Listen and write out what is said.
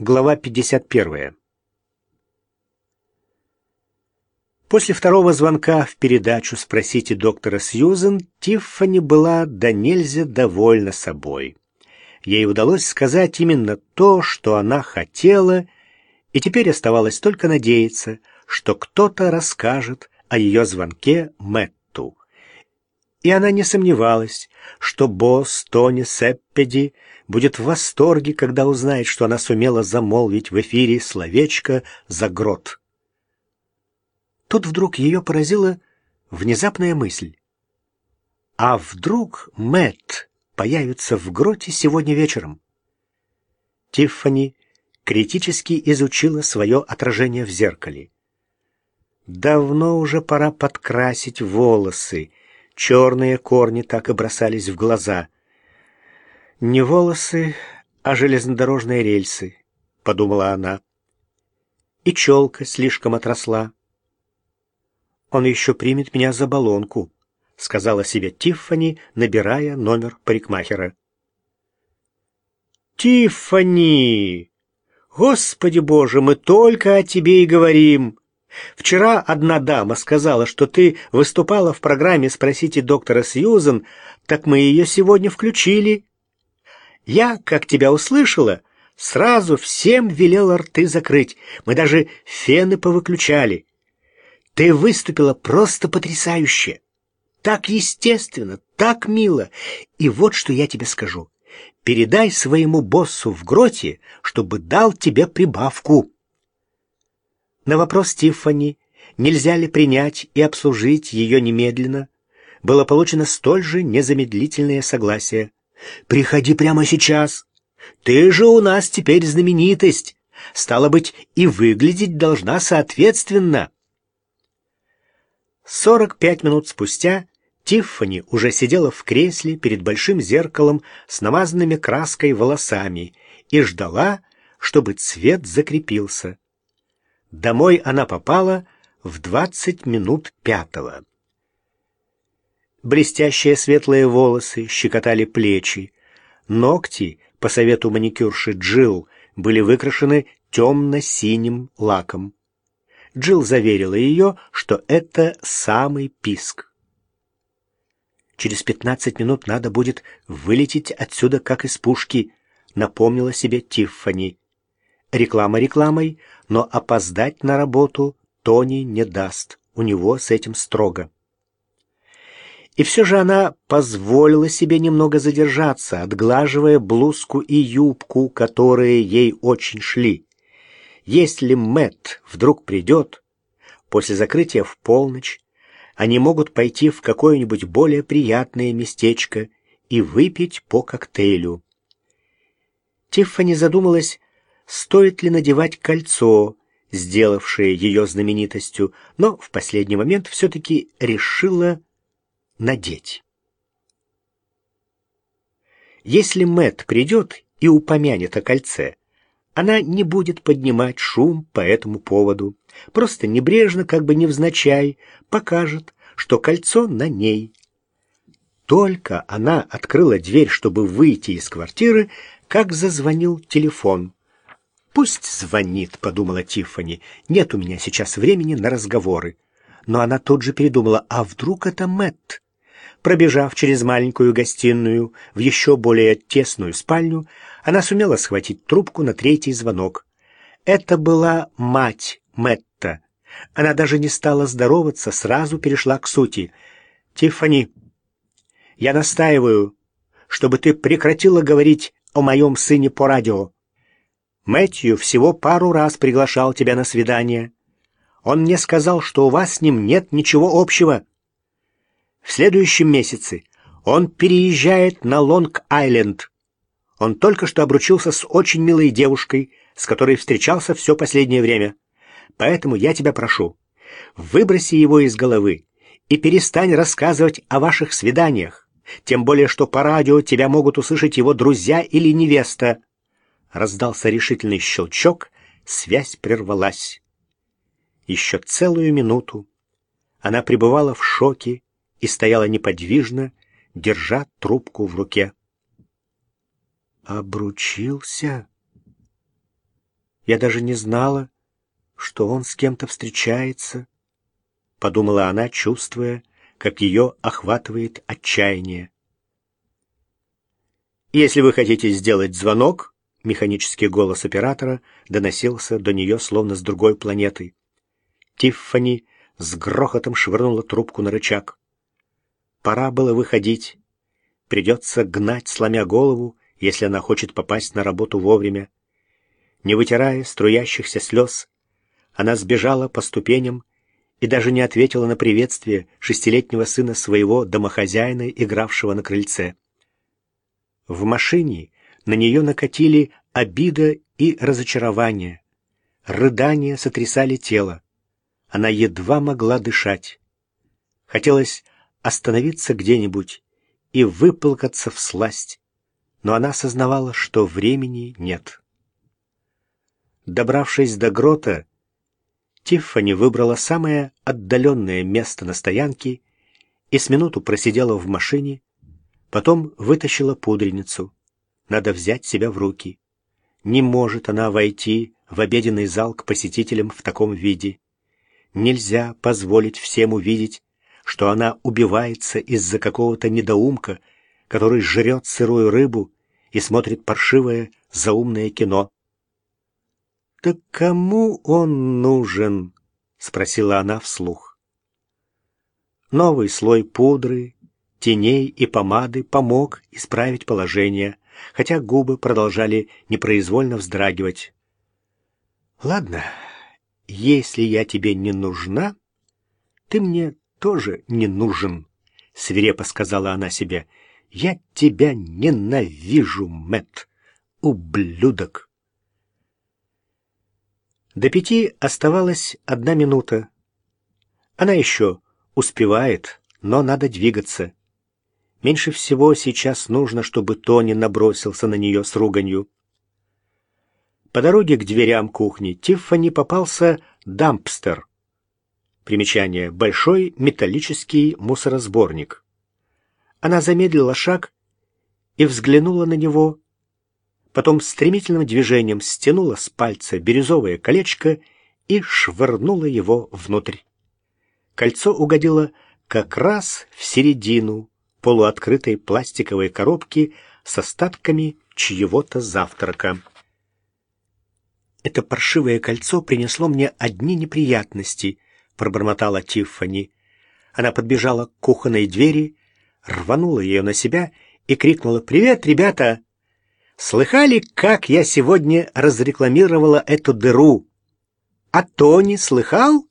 Глава 51. После второго звонка в передачу «Спросите доктора Сьюзен» Тиффани была до нельзя довольна собой. Ей удалось сказать именно то, что она хотела, и теперь оставалось только надеяться, что кто-то расскажет о ее звонке Мэтту. И она не сомневалась, что босс Тони Сеппеди будет в восторге, когда узнает, что она сумела замолвить в эфире словечко за грот. Тут вдруг ее поразила внезапная мысль. А вдруг Мэтт появится в гроте сегодня вечером? Тиффани критически изучила свое отражение в зеркале. Давно уже пора подкрасить волосы. Черные корни так и бросались в глаза — «Не волосы, а железнодорожные рельсы», — подумала она. И челка слишком отросла. «Он еще примет меня за баллонку», — сказала себе Тиффани, набирая номер парикмахера. «Тиффани! Господи Боже, мы только о тебе и говорим!» Вчера одна дама сказала, что ты выступала в программе «Спросите доктора Сьюзен», так мы ее сегодня включили. Я, как тебя услышала, сразу всем велела рты закрыть. Мы даже фены повыключали. Ты выступила просто потрясающе. Так естественно, так мило. И вот что я тебе скажу. Передай своему боссу в гроте, чтобы дал тебе прибавку. На вопрос Тиффани, нельзя ли принять и обслужить ее немедленно, было получено столь же незамедлительное согласие. Приходи прямо сейчас. Ты же у нас теперь знаменитость. Стало быть, и выглядеть должна соответственно. Сорок пять минут спустя Тиффани уже сидела в кресле перед большим зеркалом с намазанными краской волосами и ждала, чтобы цвет закрепился. Домой она попала в двадцать минут пятого. Блестящие светлые волосы щекотали плечи. Ногти, по совету маникюрши Джилл, были выкрашены темно-синим лаком. Джилл заверила ее, что это самый писк. «Через пятнадцать минут надо будет вылететь отсюда, как из пушки», — напомнила себе Тиффани. Реклама рекламой, но опоздать на работу Тони не даст. У него с этим строго. И все же она позволила себе немного задержаться, отглаживая блузку и юбку, которые ей очень шли. Если Мэт вдруг придет, после закрытия в полночь, они могут пойти в какое-нибудь более приятное местечко и выпить по коктейлю. Тиффани задумалась, стоит ли надевать кольцо, сделавшее ее знаменитостью, но в последний момент все-таки решила надеть. Если Мэт придет и упомянет о кольце, она не будет поднимать шум по этому поводу, просто небрежно, как бы невзначай, покажет, что кольцо на ней. Только она открыла дверь, чтобы выйти из квартиры, как зазвонил телефон. «Пусть звонит», — подумала Тиффани, — «нет у меня сейчас времени на разговоры». Но она тут же передумала, а вдруг это Мэтт? Пробежав через маленькую гостиную в еще более тесную спальню, она сумела схватить трубку на третий звонок. Это была мать Мэтта. Она даже не стала здороваться, сразу перешла к сути. «Тиффани, я настаиваю, чтобы ты прекратила говорить о моем сыне по радио. Мэтью всего пару раз приглашал тебя на свидание. Он мне сказал, что у вас с ним нет ничего общего». В следующем месяце он переезжает на Лонг-Айленд. Он только что обручился с очень милой девушкой, с которой встречался все последнее время. Поэтому я тебя прошу, выброси его из головы и перестань рассказывать о ваших свиданиях, тем более что по радио тебя могут услышать его друзья или невеста. Раздался решительный щелчок, связь прервалась. Еще целую минуту она пребывала в шоке и стояла неподвижно, держа трубку в руке. «Обручился?» Я даже не знала, что он с кем-то встречается, — подумала она, чувствуя, как ее охватывает отчаяние. «Если вы хотите сделать звонок», — механический голос оператора доносился до нее словно с другой планеты. Тиффани с грохотом швырнула трубку на рычаг. Пора было выходить. Придется гнать, сломя голову, если она хочет попасть на работу вовремя. Не вытирая струящихся слез, она сбежала по ступеням и даже не ответила на приветствие шестилетнего сына своего домохозяина, игравшего на крыльце. В машине на нее накатили обида и разочарование. Рыдания сотрясали тело. Она едва могла дышать. Хотелось остановиться где-нибудь и выплакаться в сласть, но она осознавала, что времени нет. Добравшись до грота, Тиффани выбрала самое отдаленное место на стоянке и с минуту просидела в машине, потом вытащила пудреницу. Надо взять себя в руки. Не может она войти в обеденный зал к посетителям в таком виде. Нельзя позволить всем увидеть, что она убивается из-за какого-то недоумка, который жрет сырую рыбу и смотрит паршивое заумное кино. «Так кому он нужен?» — спросила она вслух. Новый слой пудры, теней и помады помог исправить положение, хотя губы продолжали непроизвольно вздрагивать. «Ладно, если я тебе не нужна, ты мне тоже не нужен», — свирепо сказала она себе. «Я тебя ненавижу, Мэт, ублюдок». До пяти оставалась одна минута. Она еще успевает, но надо двигаться. Меньше всего сейчас нужно, чтобы Тони набросился на нее с руганью. По дороге к дверям кухни Тиффани попался дампстер. Примечание. Большой металлический мусоросборник. Она замедлила шаг и взглянула на него, потом стремительным движением стянула с пальца бирюзовое колечко и швырнула его внутрь. Кольцо угодило как раз в середину полуоткрытой пластиковой коробки с остатками чьего-то завтрака. «Это паршивое кольцо принесло мне одни неприятности», — пробормотала Тиффани. Она подбежала к кухонной двери, рванула ее на себя и крикнула «Привет, ребята!» Слыхали, как я сегодня разрекламировала эту дыру? А Тони слыхал?